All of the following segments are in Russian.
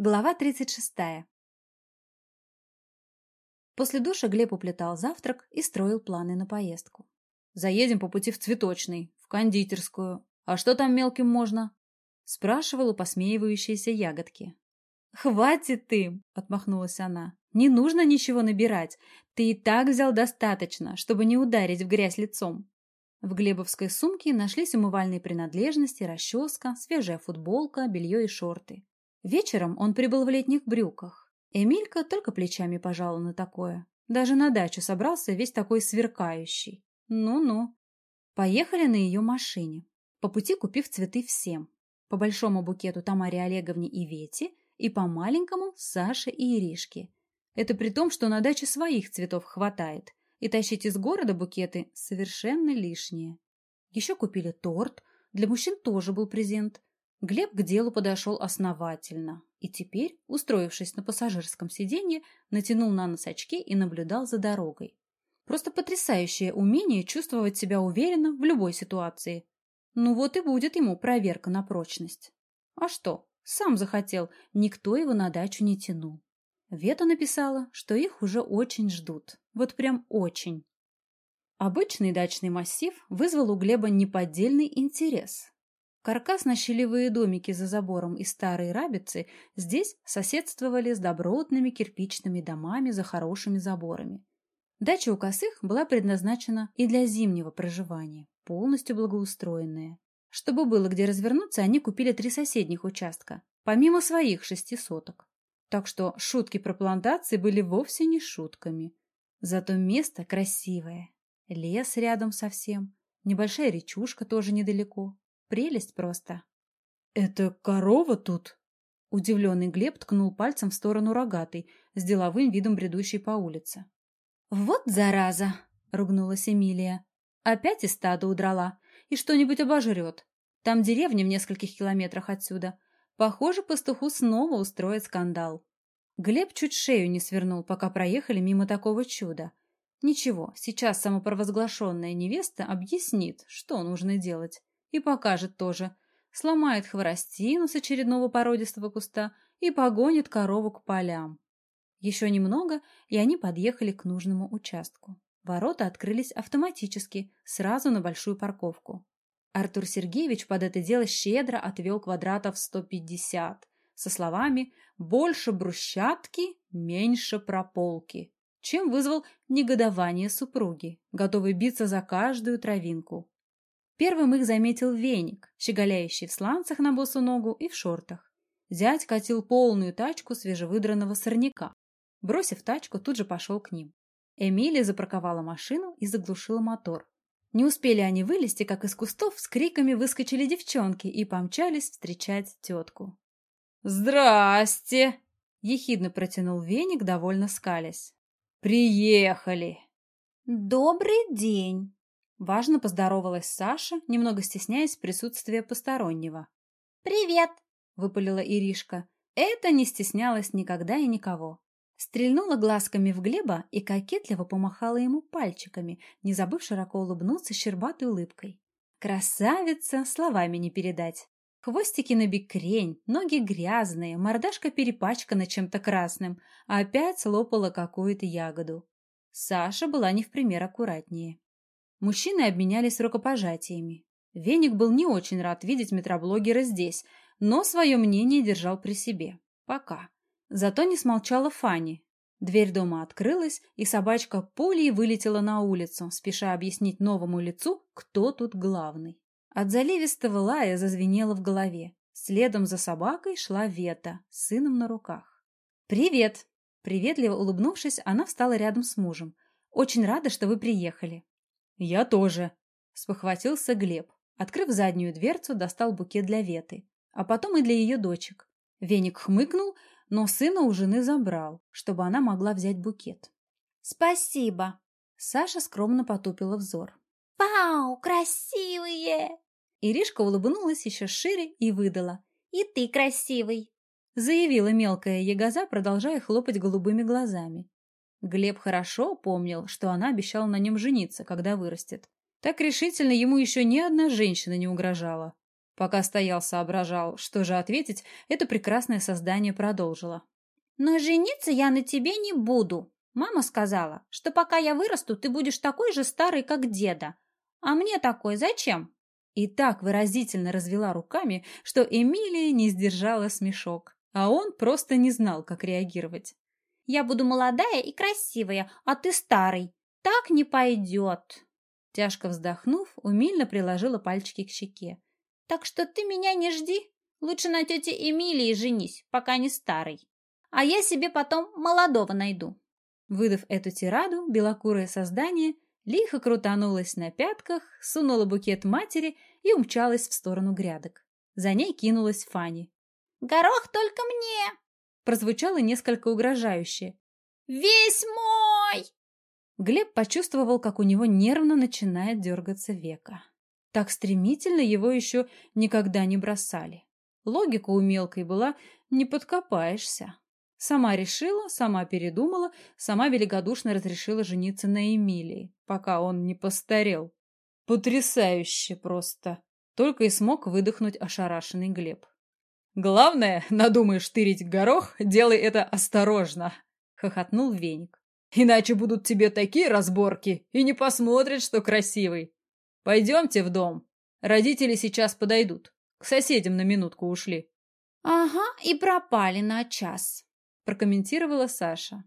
Глава 36. После душа Глеб уплетал завтрак и строил планы на поездку. «Заедем по пути в цветочный, в кондитерскую. А что там мелким можно?» Спрашивал у посмеивающейся ягодки. «Хватит ты!» — отмахнулась она. «Не нужно ничего набирать. Ты и так взял достаточно, чтобы не ударить в грязь лицом». В глебовской сумке нашлись умывальные принадлежности, расческа, свежая футболка, белье и шорты. Вечером он прибыл в летних брюках. Эмилька только плечами пожала на такое. Даже на дачу собрался весь такой сверкающий. Ну-ну. Поехали на ее машине, по пути купив цветы всем. По большому букету Тамаре Олеговне и Вете, и по маленькому Саше и Иришке. Это при том, что на даче своих цветов хватает, и тащить из города букеты совершенно лишнее. Еще купили торт, для мужчин тоже был презент. Глеб к делу подошел основательно и теперь, устроившись на пассажирском сиденье, натянул на нос очки и наблюдал за дорогой. Просто потрясающее умение чувствовать себя уверенно в любой ситуации. Ну вот и будет ему проверка на прочность. А что, сам захотел, никто его на дачу не тянул. Вета написала, что их уже очень ждут. Вот прям очень. Обычный дачный массив вызвал у Глеба неподдельный интерес. Каркасно-щелевые домики за забором и старые рабицы здесь соседствовали с добротными кирпичными домами за хорошими заборами. Дача у косых была предназначена и для зимнего проживания, полностью благоустроенная. Чтобы было где развернуться, они купили три соседних участка, помимо своих шести соток. Так что шутки про плантации были вовсе не шутками. Зато место красивое. Лес рядом совсем, небольшая речушка тоже недалеко. Прелесть просто. «Это корова тут?» Удивленный Глеб ткнул пальцем в сторону рогатой, с деловым видом бредущей по улице. «Вот зараза!» — ругнулась Эмилия. «Опять из стада удрала. И что-нибудь обожрет. Там деревня в нескольких километрах отсюда. Похоже, пастуху снова устроит скандал». Глеб чуть шею не свернул, пока проехали мимо такого чуда. Ничего, сейчас самопровозглашенная невеста объяснит, что нужно делать. И покажет тоже. Сломает хворостину с очередного породистого куста и погонит корову к полям. Еще немного, и они подъехали к нужному участку. Ворота открылись автоматически, сразу на большую парковку. Артур Сергеевич под это дело щедро отвел квадратов 150, со словами «больше брусчатки, меньше прополки», чем вызвал негодование супруги, готовой биться за каждую травинку. Первым их заметил веник, щеголяющий в сланцах на босу ногу и в шортах. Зять катил полную тачку свежевыдранного сорняка. Бросив тачку, тут же пошел к ним. Эмилия запарковала машину и заглушила мотор. Не успели они вылезти, как из кустов с криками выскочили девчонки и помчались встречать тетку. «Здрасте!» — ехидно протянул веник, довольно скалясь. «Приехали!» «Добрый день!» Важно поздоровалась Саша, немного стесняясь присутствия постороннего. «Привет!» — выпалила Иришка. Это не стеснялась никогда и никого. Стрельнула глазками в Глеба и кокетливо помахала ему пальчиками, не забыв широко улыбнуться щербатой улыбкой. Красавица, словами не передать. Хвостики на бикрень, ноги грязные, мордашка перепачкана чем-то красным, а опять лопала какую-то ягоду. Саша была не в пример аккуратнее. Мужчины обменялись рукопожатиями. Веник был не очень рад видеть метроблогера здесь, но свое мнение держал при себе. Пока. Зато не смолчала Фанни. Дверь дома открылась, и собачка пулей вылетела на улицу, спеша объяснить новому лицу, кто тут главный. От заливистого лая зазвенело в голове. Следом за собакой шла Вета, с сыном на руках. «Привет!» Приветливо улыбнувшись, она встала рядом с мужем. «Очень рада, что вы приехали». «Я тоже», — спохватился Глеб. Открыв заднюю дверцу, достал букет для Веты, а потом и для ее дочек. Веник хмыкнул, но сына у жены забрал, чтобы она могла взять букет. «Спасибо!» Саша скромно потупила взор. «Вау, красивые!» Иришка улыбнулась еще шире и выдала. «И ты красивый!» Заявила мелкая ягоза, продолжая хлопать голубыми глазами. Глеб хорошо помнил, что она обещала на нем жениться, когда вырастет. Так решительно ему еще ни одна женщина не угрожала. Пока стоял, соображал, что же ответить, это прекрасное создание продолжило. «Но жениться я на тебе не буду. Мама сказала, что пока я вырасту, ты будешь такой же старый, как деда. А мне такой зачем?» И так выразительно развела руками, что Эмилия не сдержала смешок, а он просто не знал, как реагировать. «Я буду молодая и красивая, а ты старый. Так не пойдет!» Тяжко вздохнув, умильно приложила пальчики к щеке. «Так что ты меня не жди. Лучше на тете Эмилии женись, пока не старый. А я себе потом молодого найду». Выдав эту тираду, белокурое создание лихо крутанулось на пятках, сунула букет матери и умчалась в сторону грядок. За ней кинулась Фанни. «Горох только мне!» Прозвучало несколько угрожающе. «Весь мой!» Глеб почувствовал, как у него нервно начинает дергаться века. Так стремительно его еще никогда не бросали. Логика у мелкой была «не подкопаешься». Сама решила, сама передумала, сама великодушно разрешила жениться на Эмилии, пока он не постарел. Потрясающе просто. Только и смог выдохнуть ошарашенный Глеб. «Главное, надумаешь тырить горох, делай это осторожно», — хохотнул Веник. Иначе будут тебе такие разборки и не посмотрят, что красивый. Пойдемте в дом. Родители сейчас подойдут. К соседям на минутку ушли. Ага, и пропали на час, прокомментировала Саша.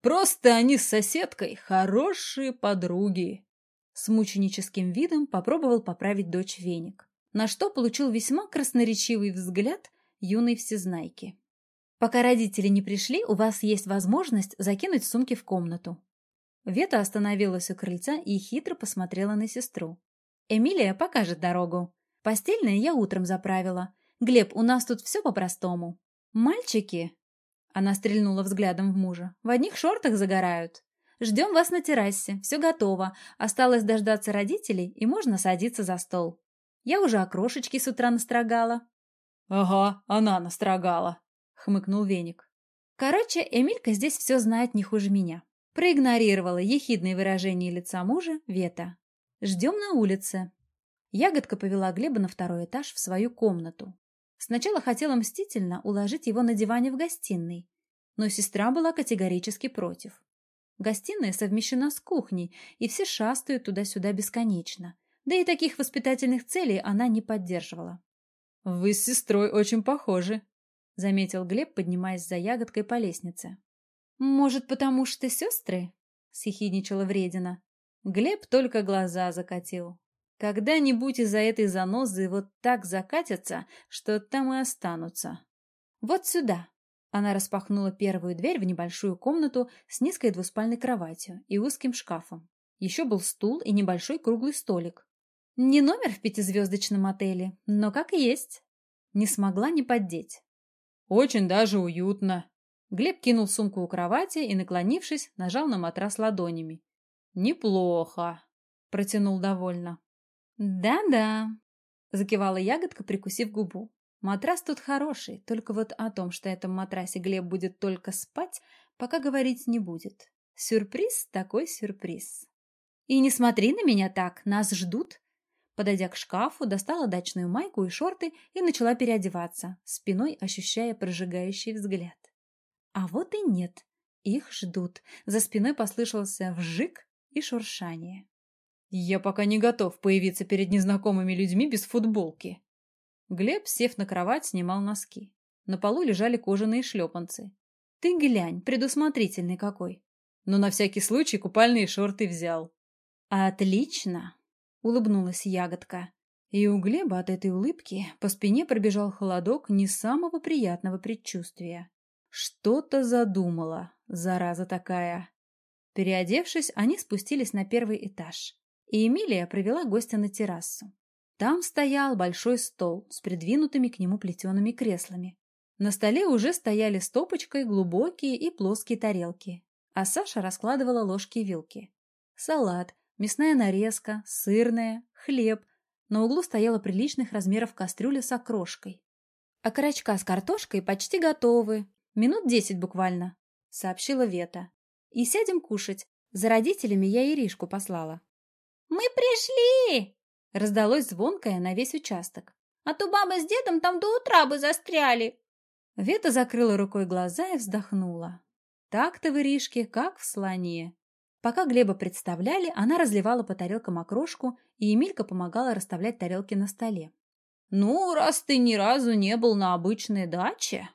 Просто они с соседкой хорошие подруги. С мученическим видом попробовал поправить дочь веник, на что получил весьма красноречивый взгляд юной всезнайки. Пока родители не пришли, у вас есть возможность закинуть сумки в комнату. Вета остановилась у крыльца и хитро посмотрела на сестру. Эмилия покажет дорогу. Постельное я утром заправила. Глеб, у нас тут все по-простому. Мальчики... Она стрельнула взглядом в мужа. В одних шортах загорают. Ждем вас на террасе. Все готово. Осталось дождаться родителей, и можно садиться за стол. Я уже окрошечки с утра настрогала. Ага, она настрогала, хмыкнул Веник. Короче, Эмилька здесь все знает не хуже меня. Проигнорировала ехидное выражение лица мужа Вета. Ждем на улице. Ягодка повела Глеба на второй этаж в свою комнату. Сначала хотела мстительно уложить его на диване в гостиной, но сестра была категорически против. Гостиная совмещена с кухней, и все шастают туда-сюда бесконечно. Да и таких воспитательных целей она не поддерживала. «Вы с сестрой очень похожи», — заметил Глеб, поднимаясь за ягодкой по лестнице. «Может, потому что сестры?» — съехидничала вредина. Глеб только глаза закатил. Когда-нибудь из-за этой занозы вот так закатятся, что там и останутся. «Вот сюда!» Она распахнула первую дверь в небольшую комнату с низкой двуспальной кроватью и узким шкафом. Еще был стул и небольшой круглый столик. Не номер в пятизвездочном отеле, но как есть. Не смогла не поддеть. Очень даже уютно. Глеб кинул сумку у кровати и, наклонившись, нажал на матрас ладонями. Неплохо, протянул довольно. Да-да, закивала ягодка, прикусив губу. Матрас тут хороший, только вот о том, что этом матрасе Глеб будет только спать, пока говорить не будет. Сюрприз такой сюрприз. И не смотри на меня так, нас ждут. Подойдя к шкафу, достала дачную майку и шорты и начала переодеваться, спиной ощущая прожигающий взгляд. А вот и нет. Их ждут. За спиной послышался вжик и шуршание. Я пока не готов появиться перед незнакомыми людьми без футболки. Глеб, сев на кровать, снимал носки. На полу лежали кожаные шлепанцы. Ты глянь, предусмотрительный какой. Но на всякий случай купальные шорты взял. Отлично. — улыбнулась ягодка. И у Глеба от этой улыбки по спине пробежал холодок не самого приятного предчувствия. Что-то задумала, зараза такая. Переодевшись, они спустились на первый этаж, и Эмилия провела гостя на террасу. Там стоял большой стол с придвинутыми к нему плетеными креслами. На столе уже стояли стопочкой глубокие и плоские тарелки, а Саша раскладывала ложки и вилки. Салат, Мясная нарезка, сырная, хлеб. На углу стояла приличных размеров кастрюля с окрошкой. А карачка с картошкой почти готовы. Минут десять буквально, сообщила Вета. И сядем кушать. За родителями я Иришку послала. «Мы пришли!» Раздалось звонкое на весь участок. а то баба с дедом там до утра бы застряли. Вета закрыла рукой глаза и вздохнула. Так-то в Иришке, как в слоне. Пока Глеба представляли, она разливала по тарелкам окрошку, и Эмилька помогала расставлять тарелки на столе. «Ну, раз ты ни разу не был на обычной даче»,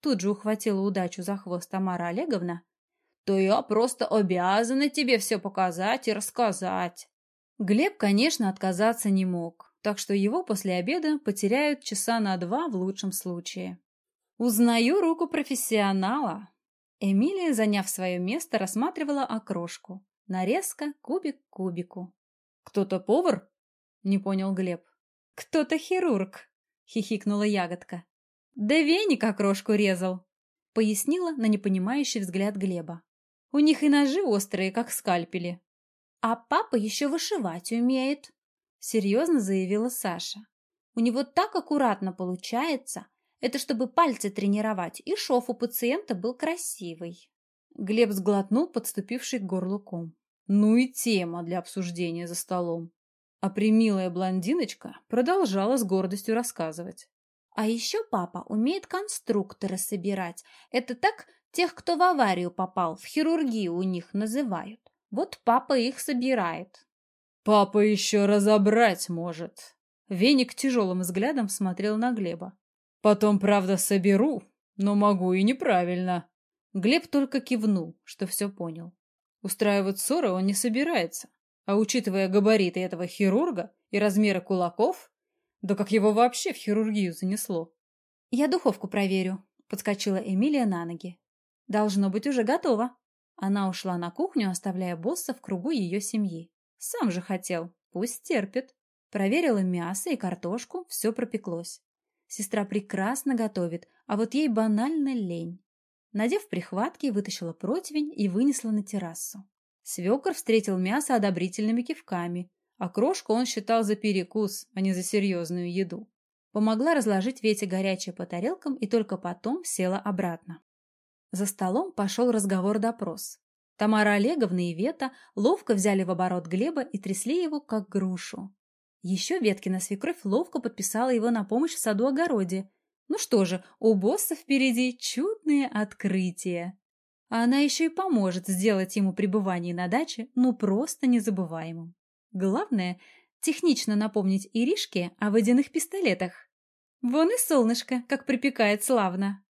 тут же ухватила удачу за хвост Тамара Олеговна, то я просто обязана тебе все показать и рассказать. Глеб, конечно, отказаться не мог, так что его после обеда потеряют часа на два в лучшем случае. Узнаю руку профессионала. Эмилия, заняв свое место, рассматривала окрошку. Нарезка кубик к кубику. «Кто-то повар?» — не понял Глеб. «Кто-то хирург», — хихикнула ягодка. «Да веник окрошку резал», — пояснила на непонимающий взгляд Глеба. «У них и ножи острые, как скальпели». «А папа еще вышивать умеет», — серьезно заявила Саша. «У него так аккуратно получается. Это чтобы пальцы тренировать, и шов у пациента был красивый». Глеб сглотнул подступивший к горлу ком. Ну и тема для обсуждения за столом. А примилая блондиночка продолжала с гордостью рассказывать. А еще папа умеет конструктора собирать. Это так тех, кто в аварию попал, в хирургию у них называют. Вот папа их собирает. Папа еще разобрать может. Веник тяжелым взглядом смотрел на Глеба. Потом, правда, соберу, но могу и неправильно. Глеб только кивнул, что все понял. Устраивать ссоры он не собирается. А учитывая габариты этого хирурга и размеры кулаков, да как его вообще в хирургию занесло? «Я духовку проверю», — подскочила Эмилия на ноги. «Должно быть уже готово». Она ушла на кухню, оставляя босса в кругу ее семьи. Сам же хотел, пусть терпит. Проверила мясо и картошку, все пропеклось. Сестра прекрасно готовит, а вот ей банально лень. Надев прихватки, вытащила противень и вынесла на террасу. Свекор встретил мясо одобрительными кивками, а крошку он считал за перекус, а не за серьезную еду. Помогла разложить Вете горячее по тарелкам и только потом села обратно. За столом пошел разговор-допрос. Тамара Олеговна и Вета ловко взяли в оборот Глеба и трясли его, как грушу. Еще Веткина свекровь ловко подписала его на помощь в саду-огороде. Ну что же, у босса впереди чудные открытия а она еще и поможет сделать ему пребывание на даче ну просто незабываемым. Главное – технично напомнить Иришке о водяных пистолетах. Вон и солнышко, как припекает славно.